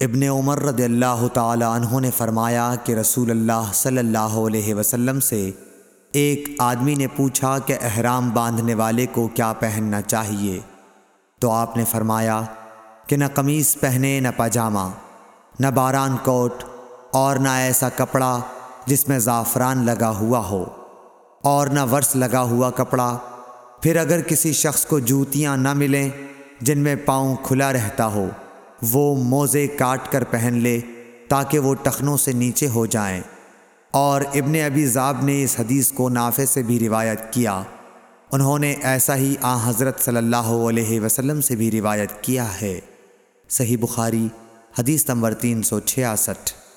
ابن عمر رضی اللہ تعالی عنہ نے فرمایا کہ رسول اللہ صلی اللہ علیہ وسلم سے ایک آدمی نے پوچھا کہ احرام باندھنے والے کو کیا پہننا چاہیے؟ تو آپ نے فرمایا کہ نہ قمیص پہنے، نہ پاجامہ، نہ باران کوٹ اور نہ ایسا کپڑا جس میں زعفران لگا ہوا ہو اور نہ ورس لگا ہوا کپڑا۔ پھر اگر کسی شخص کو جوتیاں نہ ملیں جن میں پاؤں کھلا رہتا ہو وہ موزے کاٹ کر پہن لے تاکہ وہ ٹخنوں سے نیچے ہو جائیں۔ اور ابن ابی زاب نے اس حدیث کو نافع سے بھی روایت کیا۔ انہوں نے ایسا ہی آ حضرت صلی اللہ علیہ وسلم سے بھی روایت کیا ہے۔ صحیح بخاری، حدیث نمبر تین سو چھیاسٹھ۔